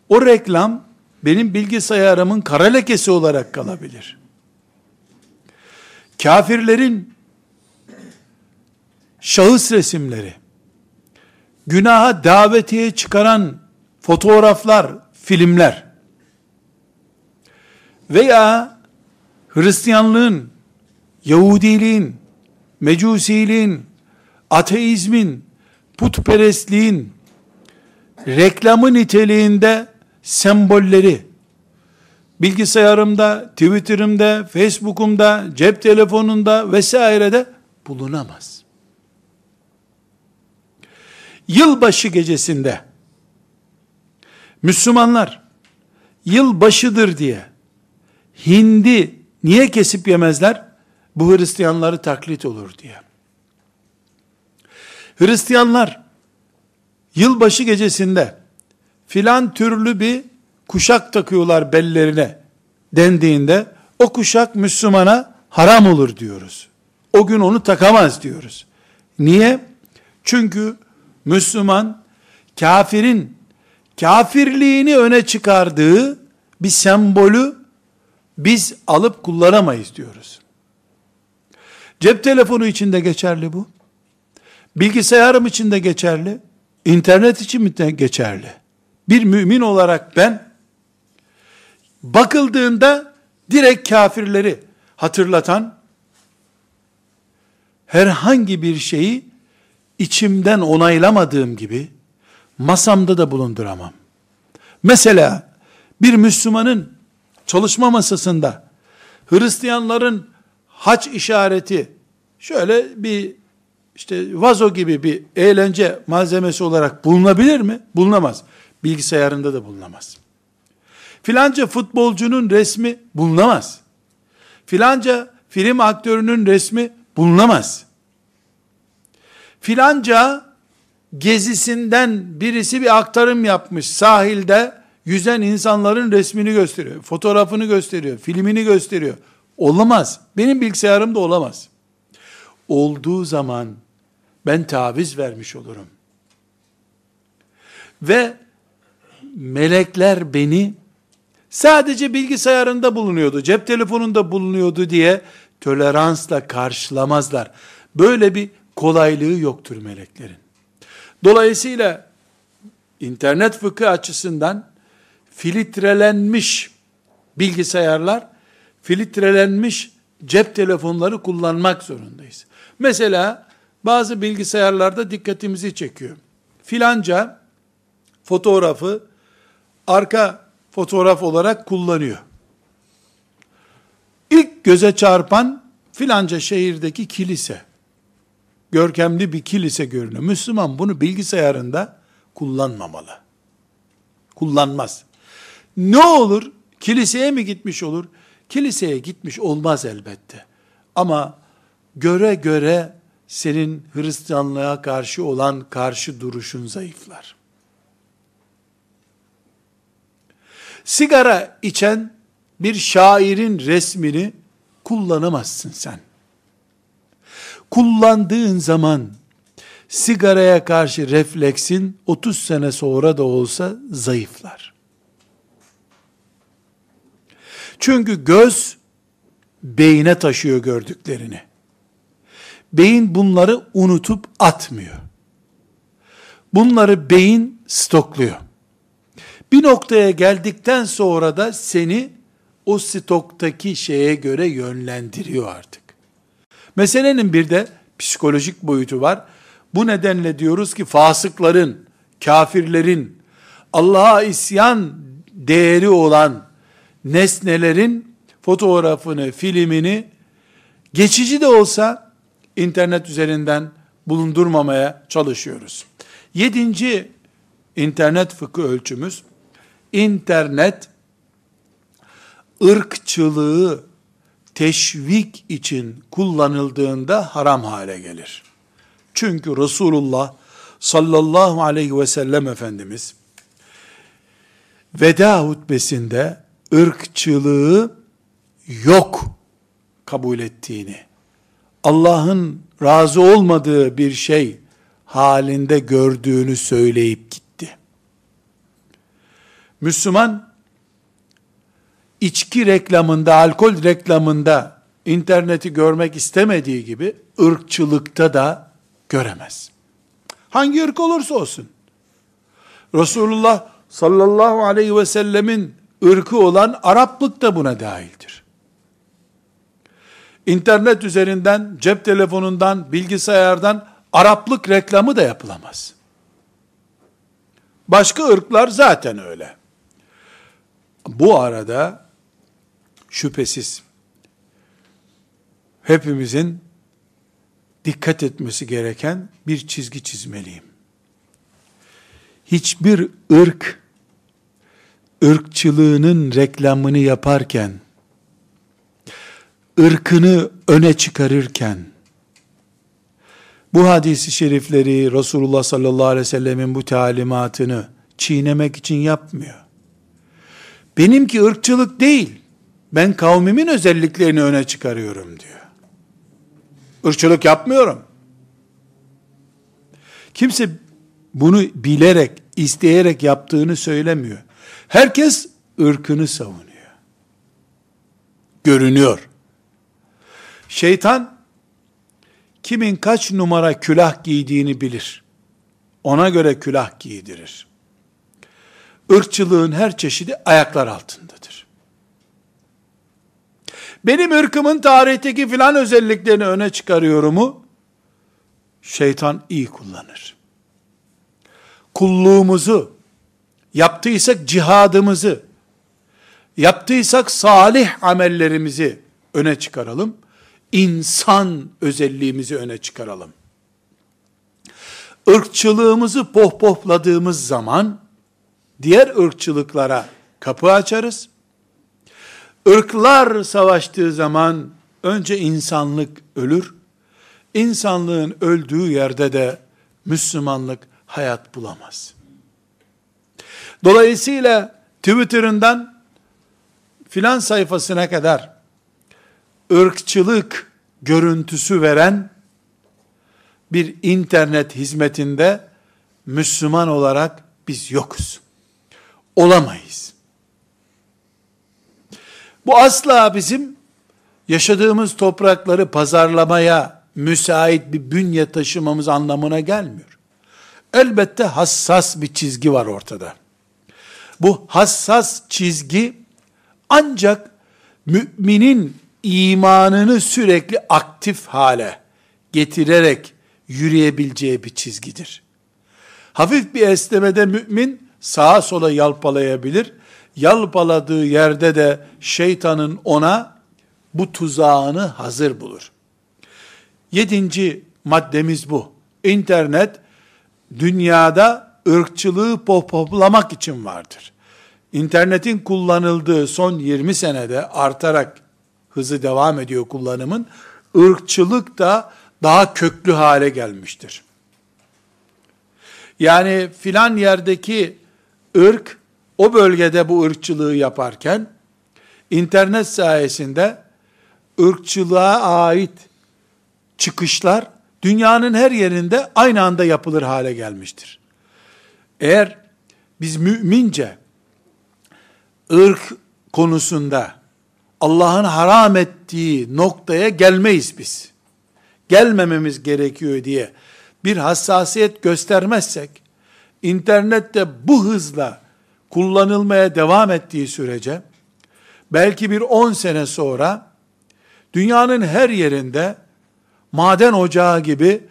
o reklam benim bilgisayarımın kara lekesi olarak kalabilir. Kafirlerin şahıs resimleri, günaha davetiye çıkaran fotoğraflar, filmler veya Hristiyanlığın, Yahudiliğin, Mecusiliğin, ateizmin, putperestliğin reklamı niteliğinde sembolleri bilgisayarımda, Twitter'ımda, Facebook'umda, cep telefonunda vesairede bulunamaz. Yılbaşı gecesinde Müslümanlar yılbaşıdır diye hindi niye kesip yemezler? Bu Hristiyanları taklit olur diye. Hristiyanlar yılbaşı gecesinde filan türlü bir kuşak takıyorlar bellerine dendiğinde o kuşak Müslümana haram olur diyoruz. O gün onu takamaz diyoruz. Niye? Çünkü Müslüman kafirin kafirliğini öne çıkardığı bir sembolü biz alıp kullanamayız diyoruz. Cep telefonu için de geçerli bu. Bilgisayarım için de geçerli. İnternet için de geçerli. Bir mümin olarak ben bakıldığında direkt kafirleri hatırlatan herhangi bir şeyi içimden onaylamadığım gibi masamda da bulunduramam. Mesela bir Müslümanın çalışma masasında Hristiyanların haç işareti şöyle bir işte vazo gibi bir eğlence malzemesi olarak bulunabilir mi? Bulunamaz. Bilgisayarında da bulunamaz. Filanca futbolcunun resmi bulunamaz. Filanca film aktörünün resmi bulunamaz. Filanca gezisinden birisi bir aktarım yapmış sahilde yüzen insanların resmini gösteriyor, fotoğrafını gösteriyor, filmini gösteriyor. Olamaz. Benim bilgisayarımda olamaz. Olduğu zaman ben taviz vermiş olurum. Ve melekler beni sadece bilgisayarında bulunuyordu, cep telefonunda bulunuyordu diye toleransla karşılamazlar. Böyle bir kolaylığı yoktur meleklerin. Dolayısıyla internet fıkı açısından filtrelenmiş bilgisayarlar, filtrelenmiş cep telefonları kullanmak zorundayız. Mesela bazı bilgisayarlarda dikkatimizi çekiyor. Filanca fotoğrafı arka fotoğraf olarak kullanıyor. İlk göze çarpan filanca şehirdeki kilise. Görkemli bir kilise görünüyor. Müslüman bunu bilgisayarında kullanmamalı. Kullanmaz. Ne olur? Kiliseye mi gitmiş olur? Kiliseye gitmiş olmaz elbette. Ama göre göre senin Hristiyanlığa karşı olan karşı duruşun zayıflar. Sigara içen bir şairin resmini kullanamazsın sen. Kullandığın zaman sigaraya karşı refleksin 30 sene sonra da olsa zayıflar. Çünkü göz beyine taşıyor gördüklerini. Beyin bunları unutup atmıyor. Bunları beyin stokluyor. Bir noktaya geldikten sonra da seni o stoktaki şeye göre yönlendiriyor artık. Meselenin bir de psikolojik boyutu var. Bu nedenle diyoruz ki fasıkların, kafirlerin, Allah'a isyan değeri olan nesnelerin fotoğrafını, filmini geçici de olsa internet üzerinden bulundurmamaya çalışıyoruz. Yedinci internet fıkı ölçümüz, internet ırkçılığı teşvik için kullanıldığında haram hale gelir. Çünkü Resulullah sallallahu aleyhi ve sellem Efendimiz veda hutbesinde ırkçılığı yok kabul ettiğini, Allah'ın razı olmadığı bir şey halinde gördüğünü söyleyip gitti. Müslüman içki reklamında, alkol reklamında interneti görmek istemediği gibi ırkçılıkta da göremez. Hangi ırk olursa olsun. Resulullah sallallahu aleyhi ve sellemin ırkı olan Araplık da buna dahildir. İnternet üzerinden, cep telefonundan, bilgisayardan Araplık reklamı da yapılamaz. Başka ırklar zaten öyle. Bu arada şüphesiz hepimizin dikkat etmesi gereken bir çizgi çizmeliyim. Hiçbir ırk ırkçılığının reklamını yaparken ırkını öne çıkarırken bu hadisi şerifleri Resulullah sallallahu aleyhi ve sellemin bu talimatını çiğnemek için yapmıyor. Benimki ırkçılık değil. Ben kavmimin özelliklerini öne çıkarıyorum diyor. Irkçılık yapmıyorum. Kimse bunu bilerek, isteyerek yaptığını söylemiyor. Herkes ırkını savunuyor. Görünüyor. Şeytan kimin kaç numara külah giydiğini bilir. Ona göre külah giydirir. Irkçılığın her çeşidi ayaklar altındadır. Benim ırkımın tarihteki filan özelliklerini öne çıkarıyorumu şeytan iyi kullanır. Kulluğumuzu, yaptıysak cihadımızı, yaptıysak salih amellerimizi öne çıkaralım. İnsan özelliğimizi öne çıkaralım. Irkçılığımızı pohpohladığımız zaman diğer ırkçılıklara kapı açarız. Irklar savaştığı zaman önce insanlık ölür. İnsanlığın öldüğü yerde de Müslümanlık hayat bulamaz. Dolayısıyla Twitter'ından filan sayfasına kadar ırkçılık görüntüsü veren bir internet hizmetinde Müslüman olarak biz yokuz. Olamayız. Bu asla bizim yaşadığımız toprakları pazarlamaya müsait bir bünye taşımamız anlamına gelmiyor. Elbette hassas bir çizgi var ortada. Bu hassas çizgi ancak müminin imanını sürekli aktif hale getirerek yürüyebileceği bir çizgidir. Hafif bir esnemede mümin sağa sola yalpalayabilir. Yalpaladığı yerde de şeytanın ona bu tuzağını hazır bulur. Yedinci maddemiz bu. İnternet dünyada ırkçılığı pohpohlamak için vardır. İnternetin kullanıldığı son 20 senede artarak hızı devam ediyor kullanımın. Irkçılık da daha köklü hale gelmiştir. Yani filan yerdeki ırk o bölgede bu ırkçılığı yaparken internet sayesinde ırkçılığa ait çıkışlar dünyanın her yerinde aynı anda yapılır hale gelmiştir. Eğer biz mümince ırk konusunda Allah'ın haram ettiği noktaya gelmeyiz biz. Gelmememiz gerekiyor diye bir hassasiyet göstermezsek, internette bu hızla kullanılmaya devam ettiği sürece, belki bir 10 sene sonra, dünyanın her yerinde, maden ocağı gibi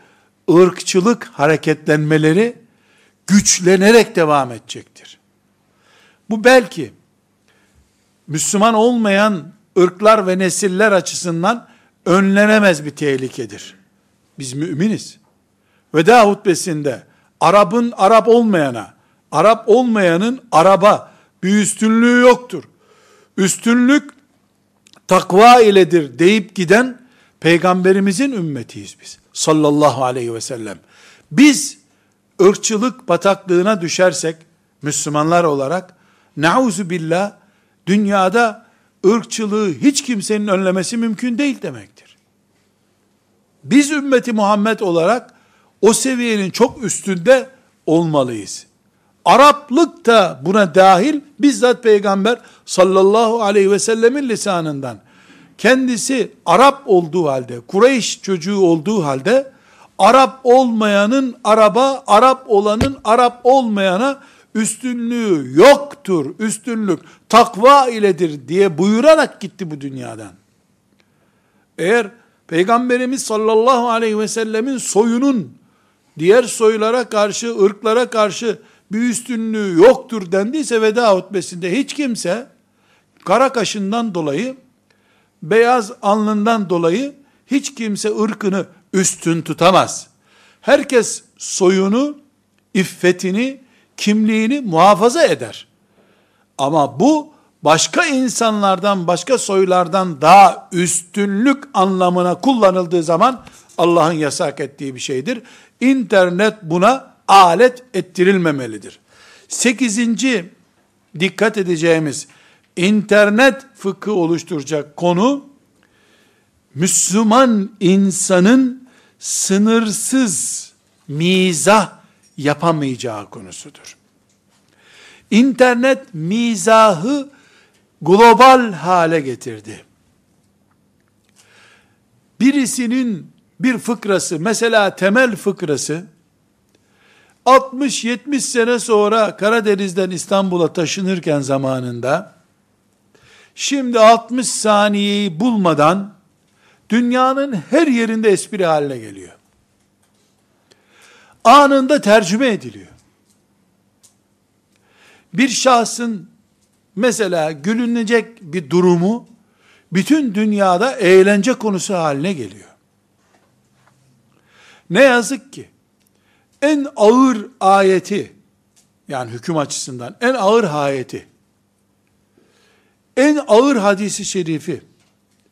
ırkçılık hareketlenmeleri güçlenerek devam edecektir. Bu belki Müslüman olmayan ırklar ve nesiller açısından önlenemez bir tehlikedir. Biz müminiz. Veda hutbesinde Arap'ın Arap olmayana, Arap olmayanın Araba bir üstünlüğü yoktur. Üstünlük takva iledir deyip giden peygamberimizin ümmetiyiz biz. Sallallahu aleyhi ve sellem. Biz ırkçılık bataklığına düşersek Müslümanlar olarak nauzu billah dünyada ırkçılığı hiç kimsenin önlemesi mümkün değil demektir. Biz ümmeti Muhammed olarak o seviyenin çok üstünde olmalıyız. Araplık da buna dahil bizzat peygamber sallallahu aleyhi ve sellemin lisanından kendisi Arap olduğu halde, Kureyş çocuğu olduğu halde Arap olmayanın Araba, Arap olanın Arap olmayana üstünlüğü yoktur, üstünlük takva iledir diye buyurarak gitti bu dünyadan. Eğer Peygamberimiz sallallahu aleyhi ve sellemin soyunun diğer soylara karşı, ırklara karşı bir üstünlüğü yoktur dendiyse veda hutbesinde hiç kimse kara kaşından dolayı, beyaz alnından dolayı hiç kimse ırkını üstün tutamaz. Herkes soyunu, iffetini, kimliğini muhafaza eder. Ama bu başka insanlardan, başka soylardan daha üstünlük anlamına kullanıldığı zaman Allah'ın yasak ettiği bir şeydir. İnternet buna alet ettirilmemelidir. Sekizinci dikkat edeceğimiz internet fıkı oluşturacak konu Müslüman insanın sınırsız mizah yapamayacağı konusudur. İnternet mizahı global hale getirdi. Birisinin bir fıkrası, mesela temel fıkrası, 60-70 sene sonra Karadeniz'den İstanbul'a taşınırken zamanında, şimdi 60 saniyeyi bulmadan, dünyanın her yerinde espri haline geliyor anında tercüme ediliyor. Bir şahsın mesela gülünecek bir durumu bütün dünyada eğlence konusu haline geliyor. Ne yazık ki en ağır ayeti yani hüküm açısından en ağır ayeti en ağır hadisi şerifi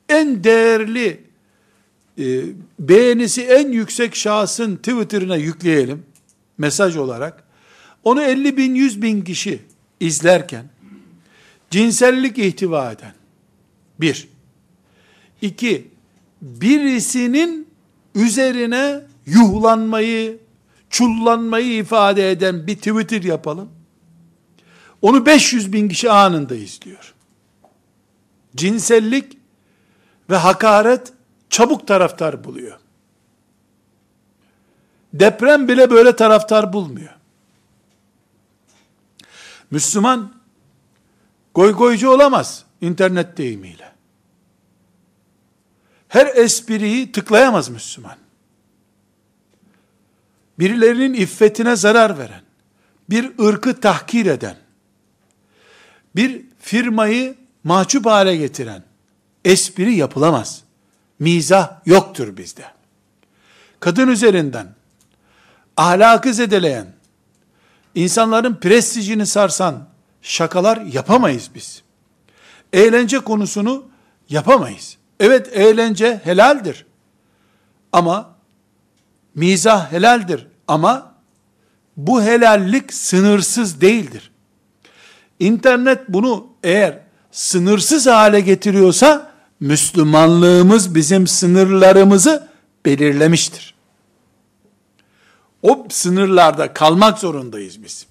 en değerli e, beğenisi en yüksek şahsın Twitter'ına yükleyelim, mesaj olarak, onu 50 bin, 100 bin kişi izlerken, cinsellik ihtiva eden, bir, iki, birisinin üzerine yuhlanmayı, çullanmayı ifade eden bir Twitter yapalım. Onu 500 bin kişi anında izliyor. Cinsellik ve hakaret çabuk taraftar buluyor. Deprem bile böyle taraftar bulmuyor. Müslüman goygoycu olamaz internet deyimiyle. Her espriyi tıklayamaz Müslüman. Birilerinin iffetine zarar veren, bir ırkı tahkir eden, bir firmayı mahcup hale getiren espri yapılamaz mizah yoktur bizde. Kadın üzerinden ahlakı zedeleyen, insanların prestijini sarsan şakalar yapamayız biz. Eğlence konusunu yapamayız. Evet eğlence helaldir. Ama Mizah helaldir ama bu helallik sınırsız değildir. İnternet bunu eğer sınırsız hale getiriyorsa Müslümanlığımız bizim sınırlarımızı belirlemiştir. O sınırlarda kalmak zorundayız biz.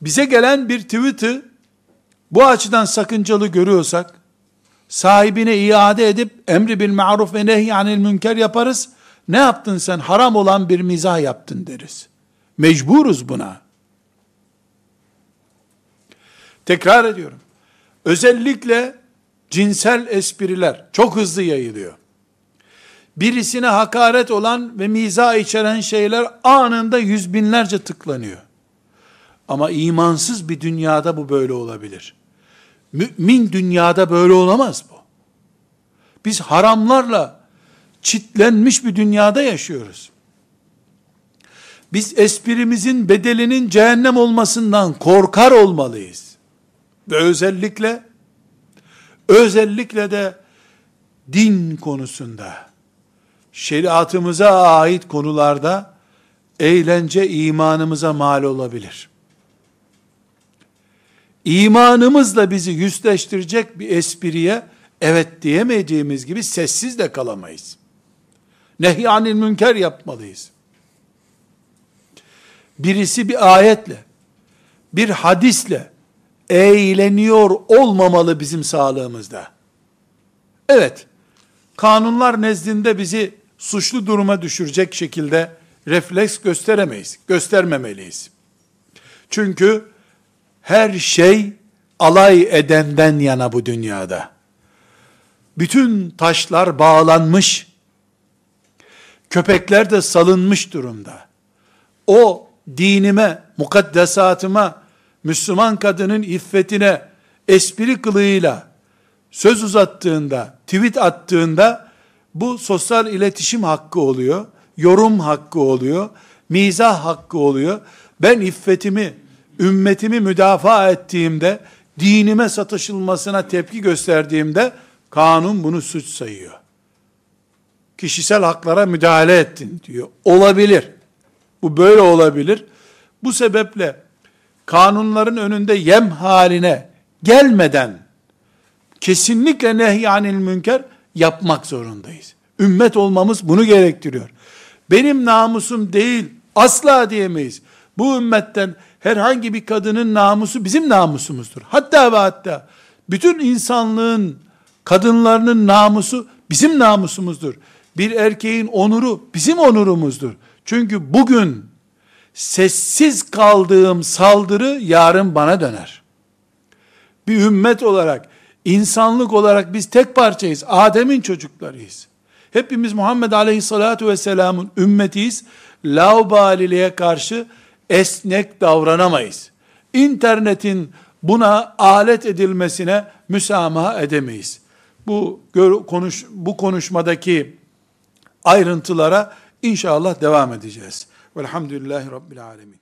Bize gelen bir tweet'i bu açıdan sakıncalı görüyorsak, sahibine iade edip emri bil maruf ve nehyanil münker yaparız. Ne yaptın sen? Haram olan bir mizah yaptın deriz. Mecburuz buna. Tekrar ediyorum. Özellikle cinsel espriler çok hızlı yayılıyor. Birisine hakaret olan ve mizah içeren şeyler anında yüz binlerce tıklanıyor. Ama imansız bir dünyada bu böyle olabilir. Mümin dünyada böyle olamaz bu. Biz haramlarla çitlenmiş bir dünyada yaşıyoruz. Biz esprimizin bedelinin cehennem olmasından korkar olmalıyız. Ve özellikle özellikle de din konusunda şeriatımıza ait konularda eğlence imanımıza mal olabilir imanımızla bizi yüzleştirecek bir espriye evet diyemediğimiz gibi sessiz de kalamayız. Nehyanil münker yapmalıyız. Birisi bir ayetle, bir hadisle eğleniyor olmamalı bizim sağlığımızda. Evet, kanunlar nezdinde bizi suçlu duruma düşürecek şekilde refleks gösteremeyiz, göstermemeliyiz. Çünkü her şey alay edenden yana bu dünyada. Bütün taşlar bağlanmış, köpekler de salınmış durumda. O dinime, mukaddesatıma, Müslüman kadının iffetine espri kılığıyla söz uzattığında, tweet attığında bu sosyal iletişim hakkı oluyor, yorum hakkı oluyor, mizah hakkı oluyor. Ben iffetimi, ümmetimi müdafaa ettiğimde, dinime satışılmasına tepki gösterdiğimde, kanun bunu suç sayıyor. Kişisel haklara müdahale ettin diyor. Olabilir. Bu böyle olabilir. Bu sebeple kanunların önünde yem haline gelmeden kesinlikle nehyanil münker yapmak zorundayız. Ümmet olmamız bunu gerektiriyor. Benim namusum değil asla diyemeyiz. Bu ümmetten herhangi bir kadının namusu bizim namusumuzdur. Hatta ve hatta bütün insanlığın kadınlarının namusu bizim namusumuzdur. Bir erkeğin onuru bizim onurumuzdur. Çünkü bugün sessiz kaldığım saldırı yarın bana döner. Bir ümmet olarak, insanlık olarak biz tek parçayız. Adem'in çocuklarıyız. Hepimiz Muhammed Aleyhisselatü Vesselam'ın ümmetiyiz. Laubaliliğe karşı esnek davranamayız. İnternetin buna alet edilmesine müsamaha edemeyiz. Bu konuş bu konuşmadaki ayrıntılara inşallah devam edeceğiz. Velhamdülillahi Rabbil Alemin.